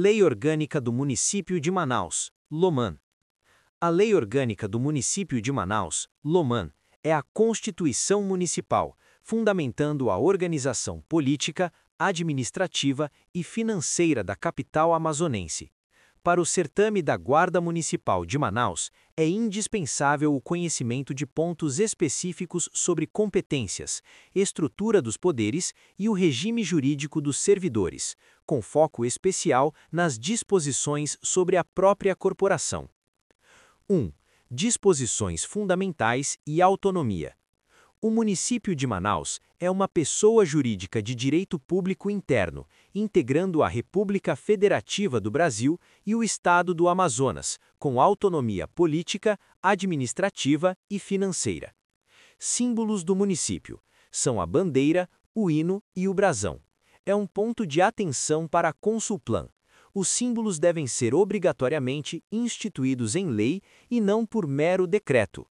Lei Orgânica do Município de Manaus, Loman. A Lei Orgânica do Município de Manaus, Loman, é a Constituição Municipal, fundamentando a organização política, administrativa e financeira da capital amazonense. Para o certame da Guarda Municipal de Manaus, é indispensável o conhecimento de pontos específicos sobre competências, estrutura dos poderes e o regime jurídico dos servidores, com foco especial nas disposições sobre a própria corporação. 1. Disposições fundamentais e autonomia. O município de Manaus é uma pessoa jurídica de direito público interno, integrando a República Federativa do Brasil e o Estado do Amazonas, com autonomia política, administrativa e financeira. Símbolos do município são a bandeira, o hino e o brasão. É um ponto de atenção para a Consulplan. Os símbolos devem ser obrigatoriamente instituídos em lei e não por mero decreto.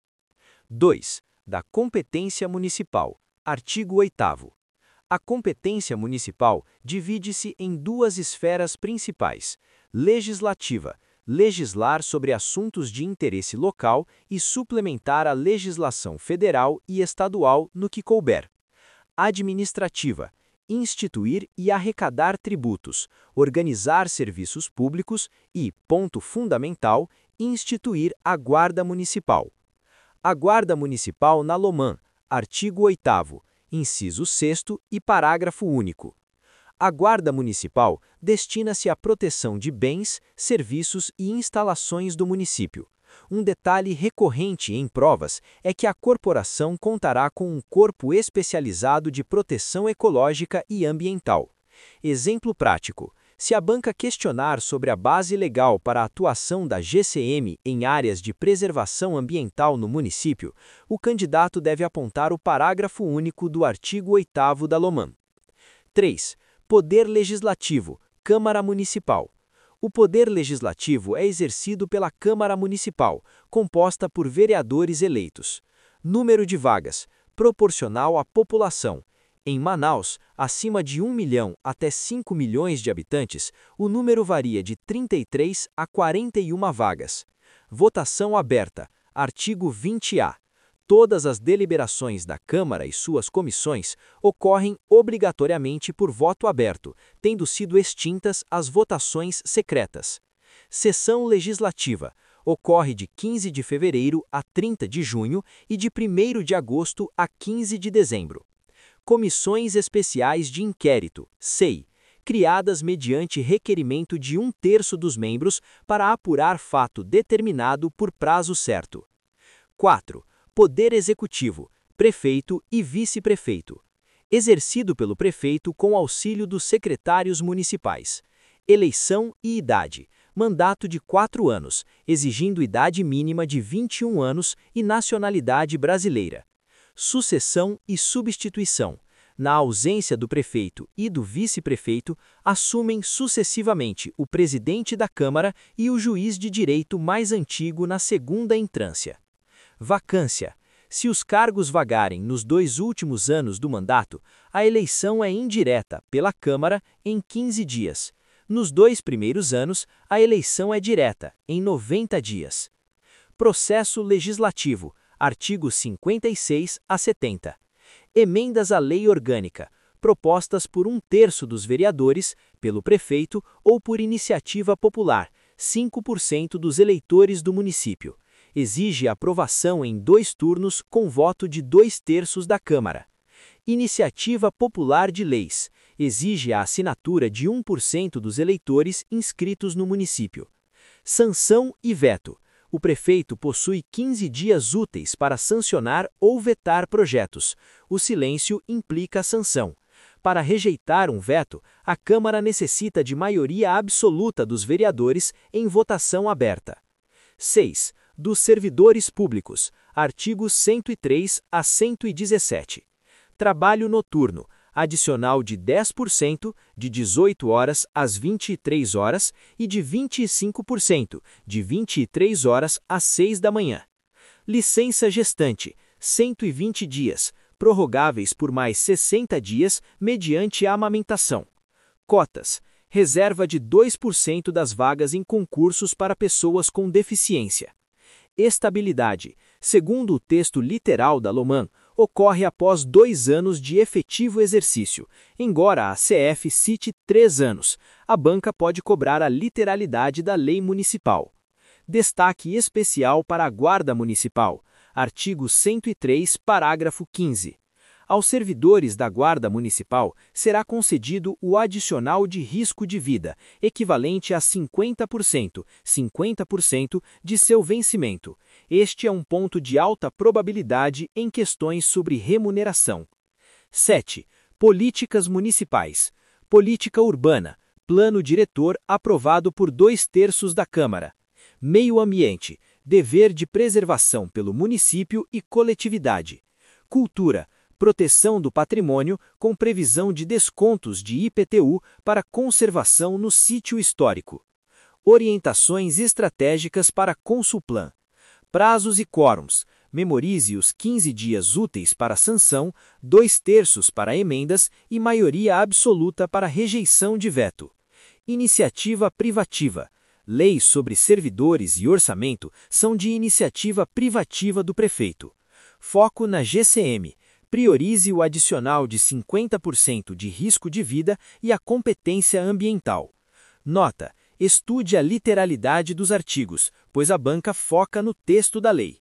2 da competência municipal. Artigo 8 A competência municipal divide-se em duas esferas principais: legislativa, legislar sobre assuntos de interesse local e suplementar a legislação federal e estadual no que couber. Administrativa, instituir e arrecadar tributos, organizar serviços públicos e, ponto fundamental, instituir a Guarda Municipal. A Guarda Municipal na Lomã, artigo 8 inciso 6 e parágrafo único. A Guarda Municipal destina-se à proteção de bens, serviços e instalações do município. Um detalhe recorrente em provas é que a corporação contará com um corpo especializado de proteção ecológica e ambiental. Exemplo prático: se a banca questionar sobre a base legal para a atuação da GCM em áreas de preservação ambiental no município, o candidato deve apontar o parágrafo único do artigo 8 da LOMAN. 3. Poder Legislativo, Câmara Municipal. O poder legislativo é exercido pela Câmara Municipal, composta por vereadores eleitos. Número de vagas, proporcional à população, em Manaus, acima de 1 milhão até 5 milhões de habitantes, o número varia de 33 a 41 vagas. Votação aberta. Artigo 20-A. Todas as deliberações da Câmara e suas comissões ocorrem obrigatoriamente por voto aberto, tendo sido extintas as votações secretas. Sessão legislativa ocorre de 15 de fevereiro a 30 de junho e de 1 de agosto a 15 de dezembro. Comissões Especiais de Inquérito, SEI, criadas mediante requerimento de um terço dos membros para apurar fato determinado por prazo certo. 4. Poder Executivo, Prefeito e Vice-Prefeito. Exercido pelo prefeito com auxílio dos secretários municipais. Eleição e idade. Mandato de quatro anos, exigindo idade mínima de 21 anos e nacionalidade brasileira sucessão e substituição. Na ausência do prefeito e do vice-prefeito, assumem sucessivamente o presidente da Câmara e o juiz de direito mais antigo na segunda entrância. Vacância. Se os cargos vagarem nos dois últimos anos do mandato, a eleição é indireta pela Câmara em 15 dias. Nos dois primeiros anos, a eleição é direta, em 90 dias. Processo legislativo artigos 56 a 70. Emendas à lei orgânica, propostas por um terço dos vereadores, pelo prefeito ou por iniciativa popular, 5% dos eleitores do município. Exige aprovação em dois turnos com voto de dois terços da Câmara. Iniciativa Popular de Leis. Exige a assinatura de 1% dos eleitores inscritos no município. Sanção e veto o prefeito possui 15 dias úteis para sancionar ou vetar projetos. O silêncio implica sanção. Para rejeitar um veto, a Câmara necessita de maioria absoluta dos vereadores em votação aberta. 6. Dos servidores públicos. Artigos 103 a 117. Trabalho noturno adicional de 10% de 18 horas às 23 horas e de 25% de 23 horas às 6 da manhã. Licença gestante, 120 dias, prorrogáveis por mais 60 dias mediante a amamentação. Cotas, reserva de 2% das vagas em concursos para pessoas com deficiência. Estabilidade. Segundo o texto literal da Loman, ocorre após dois anos de efetivo exercício. Embora a CF cite três anos, a banca pode cobrar a literalidade da lei municipal. Destaque especial para a Guarda Municipal. Artigo 103, parágrafo 15 aos servidores da Guarda Municipal será concedido o adicional de risco de vida, equivalente a 50%, 50% de seu vencimento. Este é um ponto de alta probabilidade em questões sobre remuneração. 7. Políticas municipais. Política urbana. Plano diretor aprovado por dois terços da Câmara. Meio ambiente. Dever de preservação pelo município e coletividade. Cultura proteção do patrimônio com previsão de descontos de IPTU para conservação no sítio histórico. Orientações estratégicas para Consulplan. Prazos e quórums. Memorize os 15 dias úteis para sanção, dois terços para emendas e maioria absoluta para rejeição de veto. Iniciativa privativa. Leis sobre servidores e orçamento são de iniciativa privativa do prefeito. Foco na GCM priorize o adicional de 50% de risco de vida e a competência ambiental. Nota: estude a literalidade dos artigos, pois a banca foca no texto da lei.